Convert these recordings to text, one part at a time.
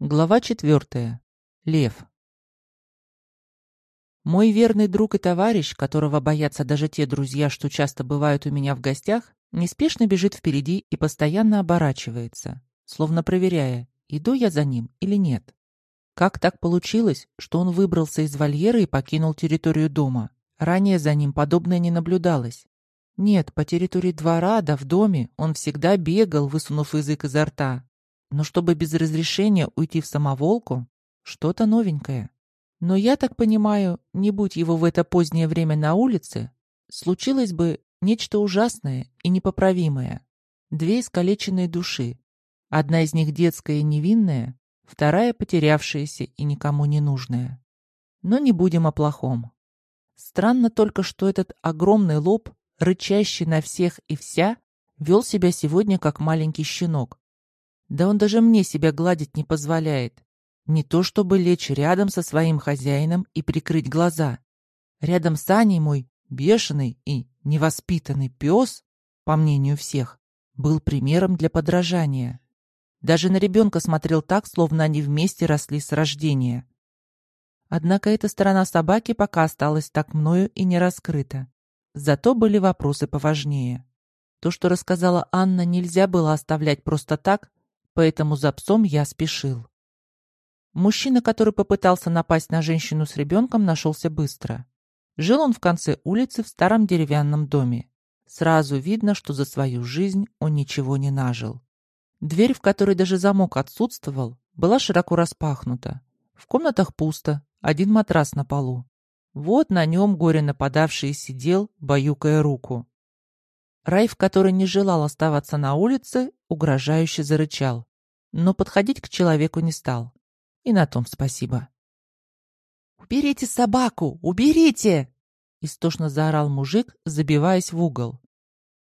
Глава четвертая. Лев. Мой верный друг и товарищ, которого боятся даже те друзья, что часто бывают у меня в гостях, неспешно бежит впереди и постоянно оборачивается, словно проверяя, иду я за ним или нет. Как так получилось, что он выбрался из вольера и покинул территорию дома? Ранее за ним подобное не наблюдалось. Нет, по территории двора, да в доме он всегда бегал, высунув язык изо рта, но чтобы без разрешения уйти в самоволку, что-то новенькое. Но я так понимаю, не будь его в это позднее время на улице, случилось бы нечто ужасное и непоправимое. Две искалеченные души. Одна из них детская и невинная, вторая потерявшаяся и никому не нужная. Но не будем о плохом. Странно только, что этот огромный лоб, рычащий на всех и вся, вел себя сегодня как маленький щенок, да он даже мне себя гладить не позволяет. Не то чтобы лечь рядом со своим хозяином и прикрыть глаза. Рядом с Аней мой бешеный и невоспитанный пес, по мнению всех, был примером для подражания. Даже на ребенка смотрел так, словно они вместе росли с рождения. Однако эта сторона собаки пока осталась так мною и не раскрыта. Зато были вопросы поважнее. То, что рассказала Анна, нельзя было оставлять просто так, поэтому за псом я спешил. Мужчина, который попытался напасть на женщину с ребенком, нашелся быстро. Жил он в конце улицы в старом деревянном доме. Сразу видно, что за свою жизнь он ничего не нажил. Дверь, в которой даже замок отсутствовал, была широко распахнута. В комнатах пусто, один матрас на полу. Вот на нем горе нападавший сидел, баюкая руку. Райф, который не желал оставаться на улице, угрожающе зарычал но подходить к человеку не стал. И на том спасибо. «Уберите собаку! Уберите!» Истошно заорал мужик, забиваясь в угол.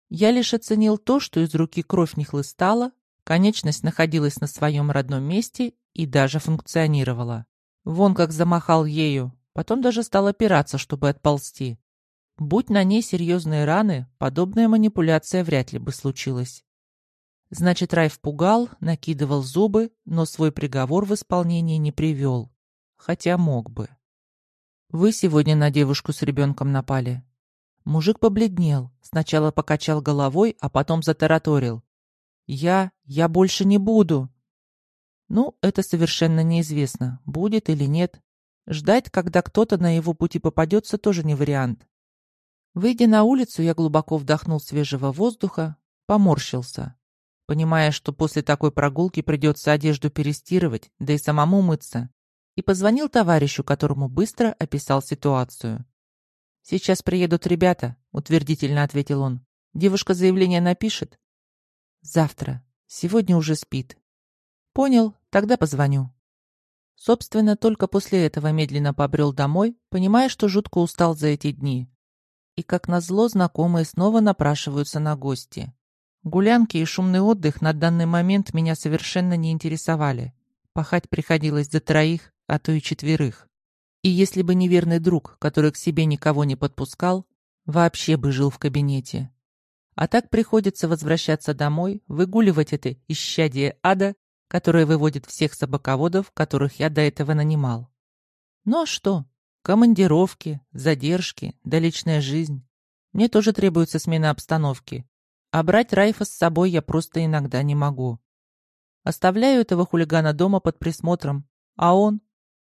Я лишь оценил то, что из руки кровь не хлыстала, конечность находилась на своем родном месте и даже функционировала. Вон как замахал ею, потом даже стал опираться, чтобы отползти. Будь на ней серьезные раны, подобная манипуляция вряд ли бы случилась. Значит, Райф пугал, накидывал зубы, но свой приговор в исполнение не привел. Хотя мог бы. Вы сегодня на девушку с ребенком напали. Мужик побледнел, сначала покачал головой, а потом затараторил. «Я... я больше не буду!» Ну, это совершенно неизвестно, будет или нет. Ждать, когда кто-то на его пути попадется, тоже не вариант. Выйдя на улицу, я глубоко вдохнул свежего воздуха, поморщился понимая, что после такой прогулки придется одежду перестирывать, да и самому мыться, и позвонил товарищу, которому быстро описал ситуацию. «Сейчас приедут ребята», — утвердительно ответил он. «Девушка заявление напишет?» «Завтра. Сегодня уже спит». «Понял, тогда позвоню». Собственно, только после этого медленно побрел домой, понимая, что жутко устал за эти дни. И, как назло, знакомые снова напрашиваются на гости. Гулянки и шумный отдых на данный момент меня совершенно не интересовали. Пахать приходилось за троих, а то и четверых. И если бы неверный друг, который к себе никого не подпускал, вообще бы жил в кабинете. А так приходится возвращаться домой, выгуливать это исчадие ада, которое выводит всех собаководов, которых я до этого нанимал. Ну а что? Командировки, задержки, да личная жизнь. Мне тоже требуется смена обстановки, а брать Райфа с собой я просто иногда не могу. Оставляю этого хулигана дома под присмотром, а он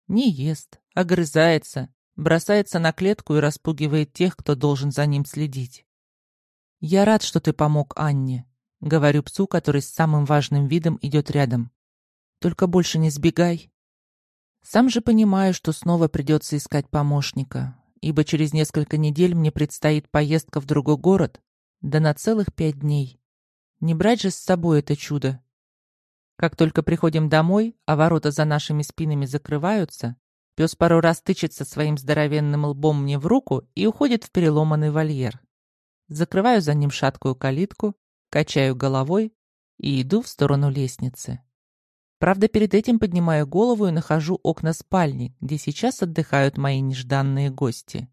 не ест, огрызается, бросается на клетку и распугивает тех, кто должен за ним следить. «Я рад, что ты помог Анне», — говорю псу, который с самым важным видом идет рядом. «Только больше не сбегай». Сам же понимаю, что снова придется искать помощника, ибо через несколько недель мне предстоит поездка в другой город, да на целых пять дней. Не брать же с собой это чудо. Как только приходим домой, а ворота за нашими спинами закрываются, пес пару раз тычется своим здоровенным лбом мне в руку и уходит в переломанный вольер. Закрываю за ним шаткую калитку, качаю головой и иду в сторону лестницы. Правда, перед этим поднимаю голову и нахожу окна спальни, где сейчас отдыхают мои нежданные гости.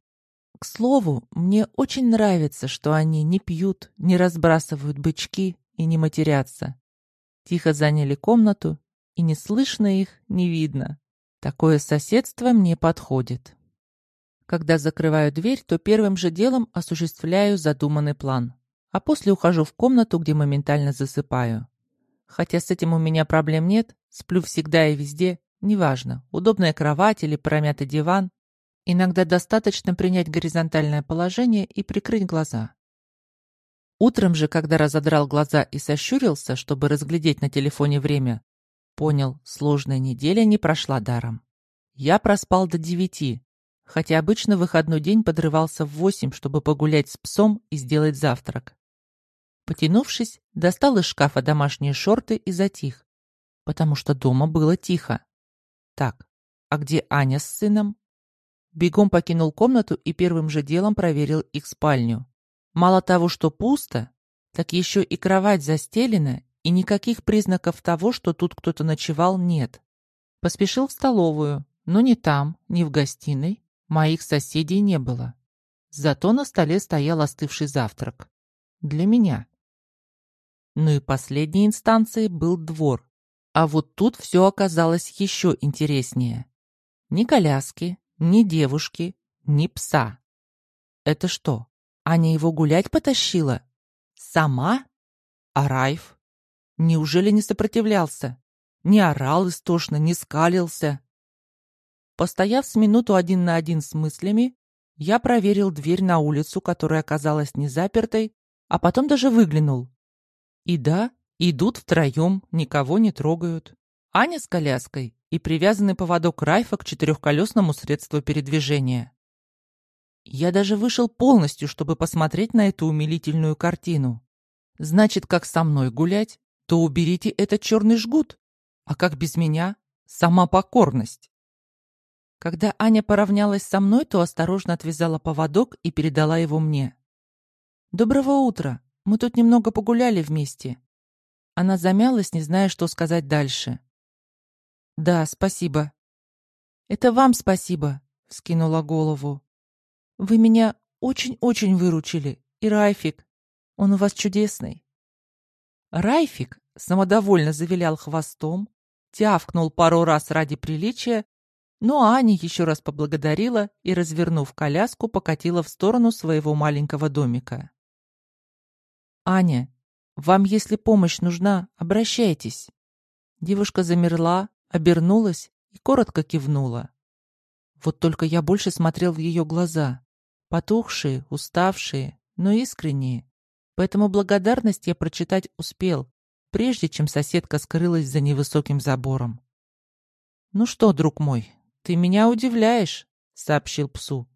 К слову, мне очень нравится, что они не пьют, не разбрасывают бычки и не матерятся. Тихо заняли комнату и не слышно их, не видно. Такое соседство мне подходит. Когда закрываю дверь, то первым же делом осуществляю задуманный план, а после ухожу в комнату, где моментально засыпаю. Хотя с этим у меня проблем нет, сплю всегда и везде, неважно, удобная кровать или промятый диван. Иногда достаточно принять горизонтальное положение и прикрыть глаза. Утром же, когда разодрал глаза и сощурился, чтобы разглядеть на телефоне время, понял, сложная неделя не прошла даром. Я проспал до девяти, хотя обычно выходной день подрывался в восемь, чтобы погулять с псом и сделать завтрак. Потянувшись, достал из шкафа домашние шорты и затих, потому что дома было тихо. Так, а где Аня с сыном? Бегом покинул комнату и первым же делом проверил их спальню. Мало того, что пусто, так еще и кровать застелена, и никаких признаков того, что тут кто-то ночевал, нет. Поспешил в столовую, но ни там, ни в гостиной моих соседей не было. Зато на столе стоял остывший завтрак. Для меня. Ну и последней инстанцией был двор. А вот тут все оказалось еще интереснее. Ни коляски, ни девушки, ни пса. Это что, Аня его гулять потащила? Сама? А Райф? Неужели не сопротивлялся? Не орал истошно, не скалился? Постояв с минуту один на один с мыслями, я проверил дверь на улицу, которая оказалась не запертой, а потом даже выглянул. И да, идут втроем, никого не трогают. Аня с коляской и привязанный поводок Райфа к четырехколесному средству передвижения. Я даже вышел полностью, чтобы посмотреть на эту умилительную картину. Значит, как со мной гулять, то уберите этот черный жгут. А как без меня? Сама покорность. Когда Аня поравнялась со мной, то осторожно отвязала поводок и передала его мне. «Доброго утра. Мы тут немного погуляли вместе». Она замялась, не зная, что сказать дальше. «Да, спасибо». «Это вам спасибо», — вскинула голову. Вы меня очень-очень выручили. И Райфик. Он у вас чудесный. Райфик самодовольно завилял хвостом, тявкнул пару раз ради приличия, но Аня еще раз поблагодарила и, развернув коляску, покатила в сторону своего маленького домика. «Аня, вам, если помощь нужна, обращайтесь». Девушка замерла, обернулась и коротко кивнула. Вот только я больше смотрел в ее глаза. Потухшие, уставшие, но искренние. Поэтому благодарность я прочитать успел, прежде чем соседка скрылась за невысоким забором. «Ну что, друг мой, ты меня удивляешь», — сообщил псу.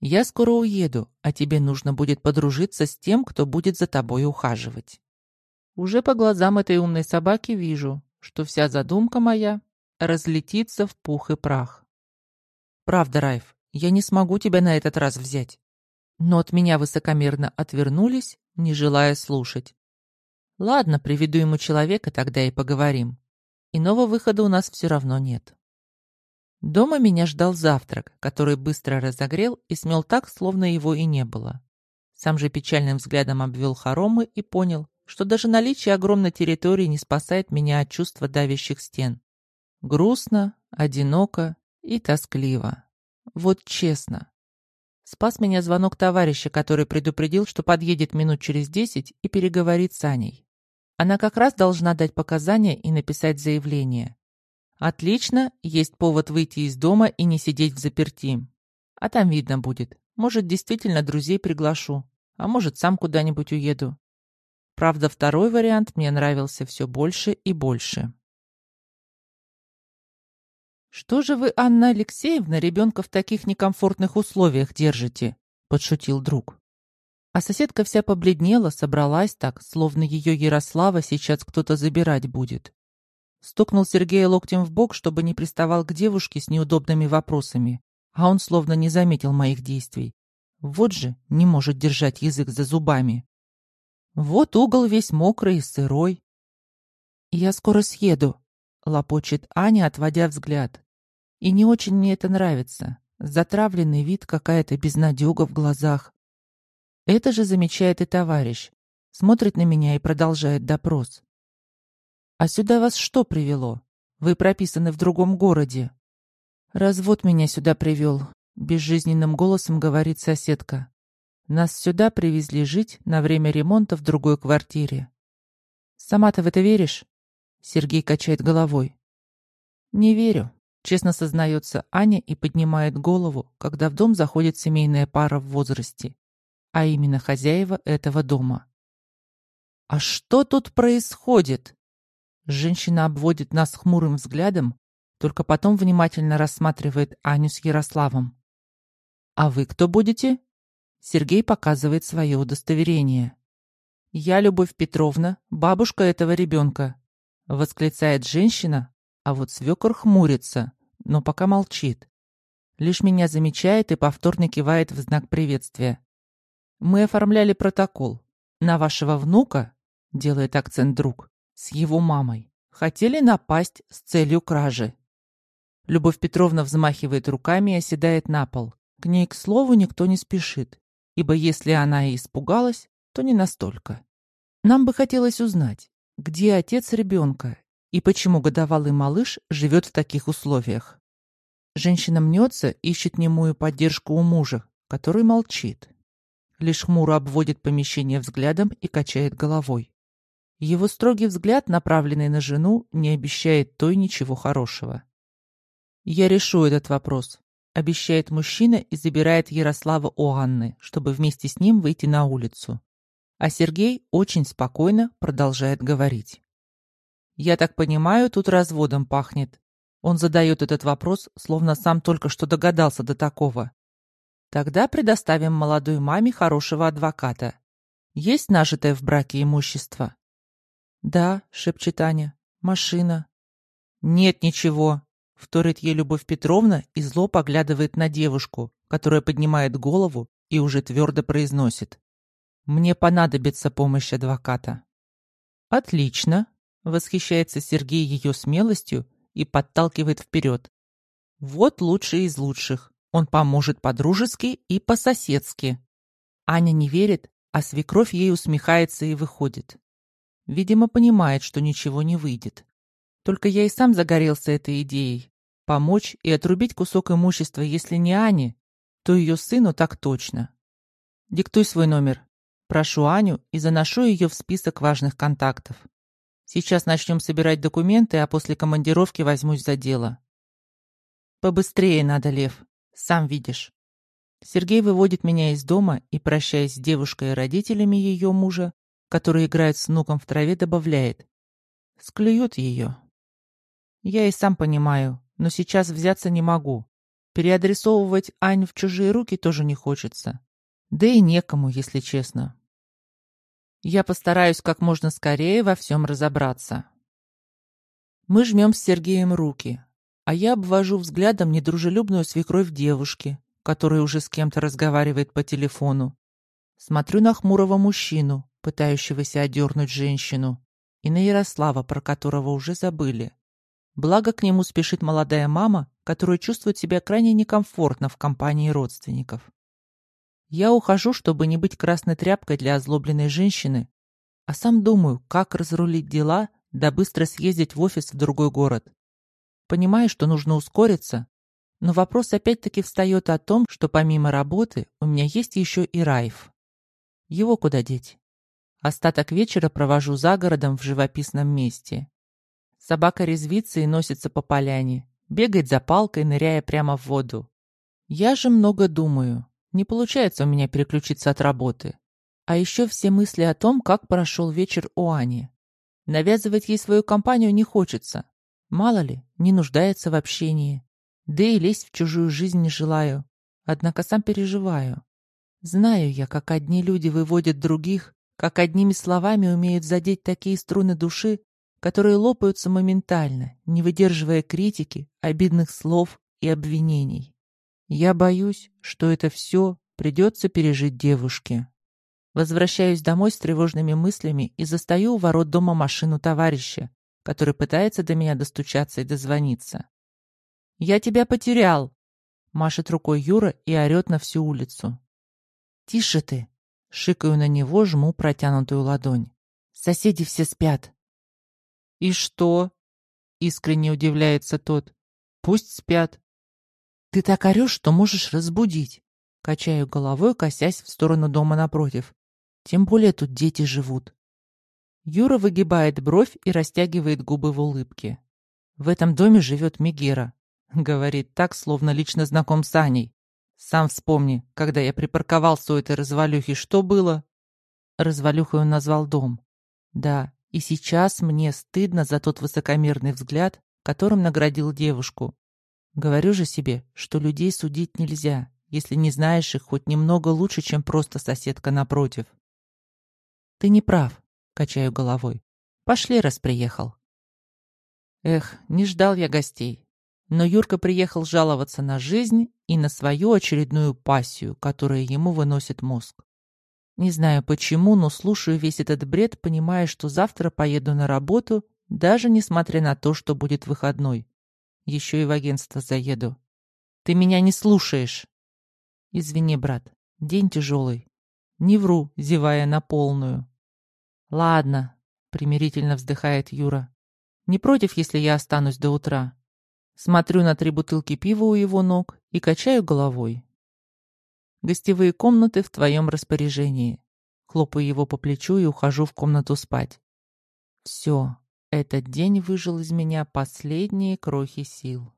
«Я скоро уеду, а тебе нужно будет подружиться с тем, кто будет за тобой ухаживать». Уже по глазам этой умной собаки вижу, что вся задумка моя разлетится в пух и прах. Правда, Райф, я не смогу тебя на этот раз взять. Но от меня высокомерно отвернулись, не желая слушать. Ладно, приведу ему человека, тогда и поговорим. Иного выхода у нас все равно нет. Дома меня ждал завтрак, который быстро разогрел и смел так, словно его и не было. Сам же печальным взглядом обвел хоромы и понял, что даже наличие огромной территории не спасает меня от чувства давящих стен. Грустно, одиноко и тоскливо. Вот честно. Спас меня звонок товарища, который предупредил, что подъедет минут через десять и переговорит с Аней. Она как раз должна дать показания и написать заявление. Отлично, есть повод выйти из дома и не сидеть в заперти. А там видно будет. Может, действительно друзей приглашу, а может, сам куда-нибудь уеду. Правда, второй вариант мне нравился все больше и больше. «Что же вы, Анна Алексеевна, ребенка в таких некомфортных условиях держите?» — подшутил друг. А соседка вся побледнела, собралась так, словно ее Ярослава сейчас кто-то забирать будет. Стукнул Сергея локтем в бок, чтобы не приставал к девушке с неудобными вопросами, а он словно не заметил моих действий. Вот же не может держать язык за зубами. Вот угол весь мокрый и сырой. «Я скоро съеду», — лопочет Аня, отводя взгляд. И не очень мне это нравится. Затравленный вид, какая-то безнадега в глазах. Это же замечает и товарищ. Смотрит на меня и продолжает допрос. «А сюда вас что привело? Вы прописаны в другом городе. Развод меня сюда привел, безжизненным голосом говорит соседка. Нас сюда привезли жить на время ремонта в другой квартире. Сама ты в это веришь? Сергей качает головой. Не верю, честно сознается Аня и поднимает голову, когда в дом заходит семейная пара в возрасте, а именно хозяева этого дома. «А что тут происходит?» Женщина обводит нас хмурым взглядом, только потом внимательно рассматривает Аню с Ярославом. «А вы кто будете?» Сергей показывает свое удостоверение. «Я Любовь Петровна, бабушка этого ребенка», — восклицает женщина, а вот свекор хмурится, но пока молчит. Лишь меня замечает и повторно кивает в знак приветствия. «Мы оформляли протокол. На вашего внука делает акцент друг, с его мамой. Хотели напасть с целью кражи. Любовь Петровна взмахивает руками и оседает на пол. К ней, к слову, никто не спешит, ибо если она и испугалась, то не настолько. Нам бы хотелось узнать, где отец ребенка и почему годовалый малыш живет в таких условиях. Женщина мнется, ищет немую поддержку у мужа, который молчит. Лишь хмуро обводит помещение взглядом и качает головой. Его строгий взгляд, направленный на жену, не обещает той ничего хорошего. «Я решу этот вопрос», — обещает мужчина и забирает Ярослава у Анны, чтобы вместе с ним выйти на улицу. А Сергей очень спокойно продолжает говорить. «Я так понимаю, тут разводом пахнет». Он задает этот вопрос, словно сам только что догадался до такого. Тогда предоставим молодой маме хорошего адвоката. Есть нажитое в браке имущество? «Да», — шепчет Аня, — «машина». «Нет ничего», — вторит ей Любовь Петровна и зло поглядывает на девушку, которая поднимает голову и уже твердо произносит. «Мне понадобится помощь адвоката». «Отлично», — восхищается Сергей ее смелостью и подталкивает вперед. «Вот лучший из лучших. Он поможет по-дружески и по-соседски». Аня не верит, а свекровь ей усмехается и выходит. Видимо, понимает, что ничего не выйдет. Только я и сам загорелся этой идеей. Помочь и отрубить кусок имущества, если не Ане, то ее сыну так точно. Диктуй свой номер. Прошу Аню и заношу ее в список важных контактов. Сейчас начнем собирать документы, а после командировки возьмусь за дело. Побыстрее надо, Лев. Сам видишь. Сергей выводит меня из дома и, прощаясь с девушкой и родителями ее мужа, который играет с внуком в траве, добавляет. Склюют ее. Я и сам понимаю, но сейчас взяться не могу. Переадресовывать Ань в чужие руки тоже не хочется. Да и некому, если честно. Я постараюсь как можно скорее во всем разобраться. Мы жмем с Сергеем руки, а я обвожу взглядом недружелюбную свекровь девушки, которая уже с кем-то разговаривает по телефону. Смотрю на хмурого мужчину, пытающегося одернуть женщину, и на Ярослава, про которого уже забыли. Благо к нему спешит молодая мама, которая чувствует себя крайне некомфортно в компании родственников. Я ухожу, чтобы не быть красной тряпкой для озлобленной женщины, а сам думаю, как разрулить дела, да быстро съездить в офис в другой город. Понимаю, что нужно ускориться, но вопрос опять-таки встает о том, что помимо работы у меня есть еще и Райф. Его куда деть? Остаток вечера провожу за городом в живописном месте. Собака резвится и носится по поляне, бегает за палкой, ныряя прямо в воду. Я же много думаю. Не получается у меня переключиться от работы. А еще все мысли о том, как прошел вечер у Ани. Навязывать ей свою компанию не хочется. Мало ли, не нуждается в общении. Да и лезть в чужую жизнь не желаю. Однако сам переживаю. Знаю я, как одни люди выводят других, как одними словами умеют задеть такие струны души, которые лопаются моментально, не выдерживая критики, обидных слов и обвинений. Я боюсь, что это все придется пережить девушке. Возвращаюсь домой с тревожными мыслями и застаю у ворот дома машину товарища, который пытается до меня достучаться и дозвониться. «Я тебя потерял!» Машет рукой Юра и орет на всю улицу. «Тише ты!» Шикаю на него, жму протянутую ладонь. Соседи все спят. И что? Искренне удивляется тот. Пусть спят. Ты так орешь, что можешь разбудить. Качаю головой, косясь в сторону дома напротив. Тем более тут дети живут. Юра выгибает бровь и растягивает губы в улыбке. В этом доме живет Мегера. Говорит так, словно лично знаком с Аней. Сам вспомни, когда я припарковался у этой развалюхи, что было? Развалюхой он назвал дом. Да, и сейчас мне стыдно за тот высокомерный взгляд, которым наградил девушку. Говорю же себе, что людей судить нельзя, если не знаешь их хоть немного лучше, чем просто соседка напротив. Ты не прав, качаю головой. Пошли, раз приехал. Эх, не ждал я гостей. Но Юрка приехал жаловаться на жизнь и на свою очередную пассию, которая ему выносит мозг. Не знаю почему, но слушаю весь этот бред, понимая, что завтра поеду на работу, даже несмотря на то, что будет выходной. Еще и в агентство заеду. Ты меня не слушаешь. Извини, брат, день тяжелый. Не вру, зевая на полную. Ладно, примирительно вздыхает Юра. Не против, если я останусь до утра. Смотрю на три бутылки пива у его ног и качаю головой. Гостевые комнаты в твоем распоряжении. Хлопаю его по плечу и ухожу в комнату спать. Все, этот день выжил из меня последние крохи сил.